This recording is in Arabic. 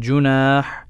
جناح